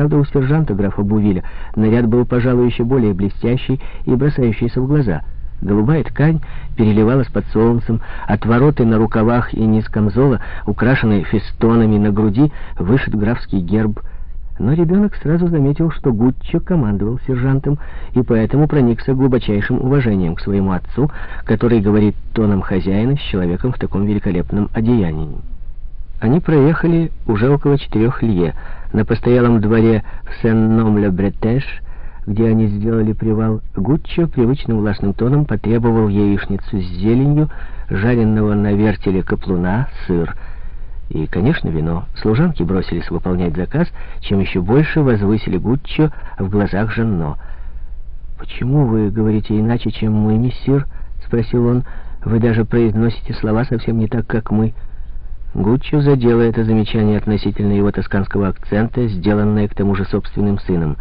Правда, у сержанта графа Бувиля наряд был, пожалуй, еще более блестящий и бросающийся в глаза. Голубая ткань переливалась под солнцем, отвороты на рукавах и низ камзола, украшенные фестонами на груди, вышит графский герб. Но ребенок сразу заметил, что Гуччо командовал сержантом, и поэтому проникся глубочайшим уважением к своему отцу, который говорит тоном хозяина с человеком в таком великолепном одеянии. Они проехали уже около четырех лье. На постоялом дворе в Сен-Ном-Ле-Бретеш, где они сделали привал, Гуччо привычным властным тоном потребовал яичницу с зеленью, жареного на вертеле каплуна, сыр и, конечно, вино. Служанки бросились выполнять заказ, чем еще больше возвысили Гуччо в глазах Жанно. «Почему вы говорите иначе, чем мы, мессир?» — спросил он. «Вы даже произносите слова совсем не так, как мы». Гуччо задело это замечание относительно его тосканского акцента, сделанное к тому же собственным сыном.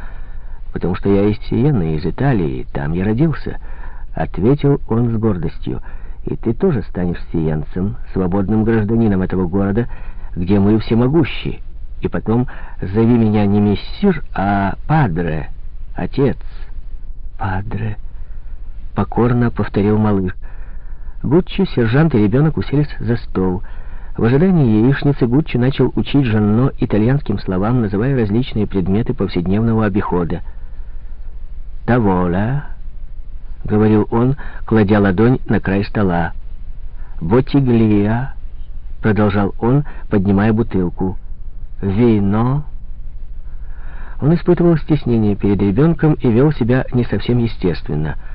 «Потому что я из Сиены, из Италии, там я родился», — ответил он с гордостью. «И ты тоже станешь сиенцем, свободным гражданином этого города, где мы всемогущи. И потом зови меня не мессир, а падре, отец». «Падре», — покорно повторил малыш. Гуччо, сержант и ребенок уселись за стол — в ожидании яичницы Гуччи начал учить Жанно итальянским словам, называя различные предметы повседневного обихода. «Тавола», — говорил он, кладя ладонь на край стола. «Ботиглия», — продолжал он, поднимая бутылку. «Вино». Он испытывал стеснение перед ребенком и вел себя не совсем естественно —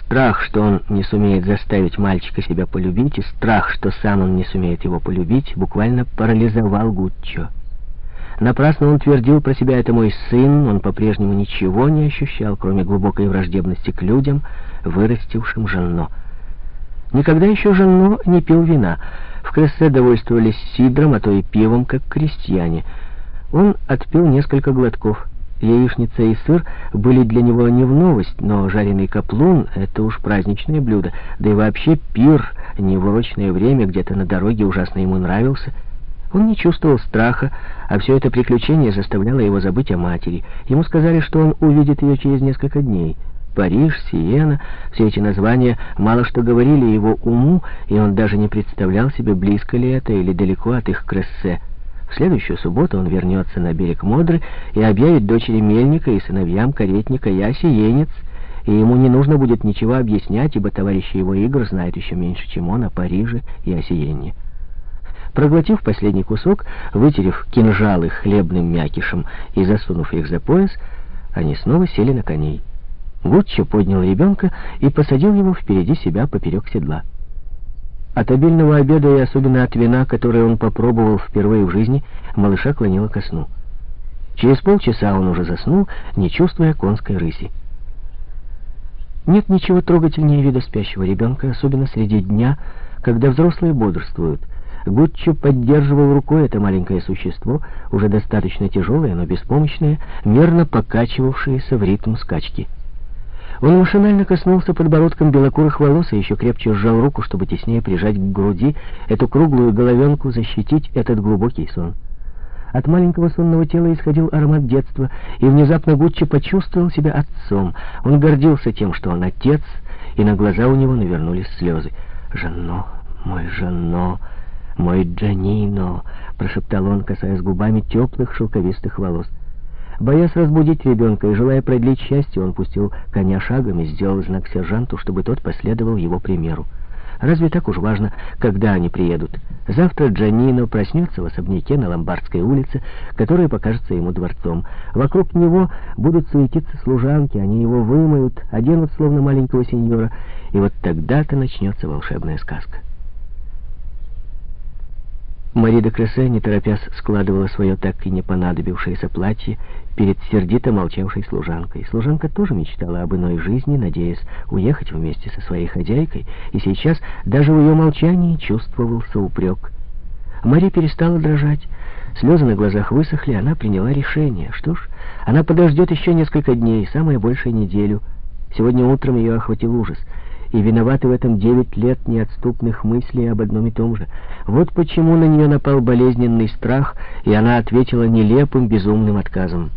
Страх, что он не сумеет заставить мальчика себя полюбить, и страх, что сам он не сумеет его полюбить, буквально парализовал Гуччо. Напрасно он твердил про себя «это мой сын», он по-прежнему ничего не ощущал, кроме глубокой враждебности к людям, вырастившим Жанно. Никогда еще Жанно не пил вина. В Крессе довольствовались сидром, а то и пивом, как крестьяне. Он отпил несколько глотков. Яичница и сыр были для него не в новость, но жареный каплун — это уж праздничное блюдо, да и вообще пир, не в урочное время, где-то на дороге ужасно ему нравился. Он не чувствовал страха, а все это приключение заставляло его забыть о матери. Ему сказали, что он увидит ее через несколько дней. Париж, Сиена, все эти названия мало что говорили его уму, и он даже не представлял себе, близко ли это или далеко от их крессе. В следующую субботу он вернется на берег Модры и объявит дочери Мельника и сыновьям Каретника «Я сиенец», и ему не нужно будет ничего объяснять, ибо товарищи его игр знают еще меньше, чем он о Париже и о Сиенне. Проглотив последний кусок, вытерев кинжалы хлебным мякишем и засунув их за пояс, они снова сели на коней. Гуччо поднял ребенка и посадил его впереди себя поперек седла. От обильного обеда и особенно от вина, которое он попробовал впервые в жизни, малыша клонило ко сну. Через полчаса он уже заснул, не чувствуя конской рыси. Нет ничего трогательнее вида спящего ребенка, особенно среди дня, когда взрослые бодрствуют. Гуччо поддерживал рукой это маленькое существо, уже достаточно тяжелое, но беспомощное, мерно покачивавшееся в ритм скачки. Он машинально коснулся подбородком белокурых волос и еще крепче сжал руку, чтобы теснее прижать к груди эту круглую головенку, защитить этот глубокий сон. От маленького сонного тела исходил аромат детства, и внезапно Гуччи почувствовал себя отцом. Он гордился тем, что он отец, и на глаза у него навернулись слезы. «Жанно, мой Жанно, мой Джанино!» — прошептал он, касаясь губами теплых шелковистых волос. Боясь разбудить ребенка и желая продлить счастье, он пустил коня шагом и сделал знак сержанту, чтобы тот последовал его примеру. Разве так уж важно, когда они приедут? Завтра Джанино проснется в особняке на Ломбардской улице, которая покажется ему дворцом. Вокруг него будут суетиться служанки, они его вымоют, оденут словно маленького сеньора, и вот тогда-то начнется волшебная сказка. Мари де Крессе, не торопясь, складывала свое так и не понадобившееся платье перед сердито молчавшей служанкой. Служанка тоже мечтала об иной жизни, надеясь уехать вместе со своей хозяйкой, и сейчас даже в ее молчании чувствовался упрек. Мари перестала дрожать, слезы на глазах высохли, она приняла решение. Что ж, она подождет еще несколько дней, самое большее неделю. Сегодня утром ее охватил ужас — и виноваты в этом девять лет неотступных мыслей об одном и том же. Вот почему на нее напал болезненный страх, и она ответила нелепым, безумным отказом.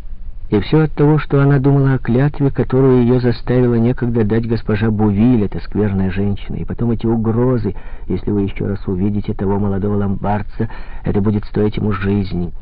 И все от того, что она думала о клятве, которую ее заставила некогда дать госпожа Бувиль, эта скверная женщина. И потом эти угрозы. Если вы еще раз увидите того молодого ломбардца, это будет стоить ему жизни.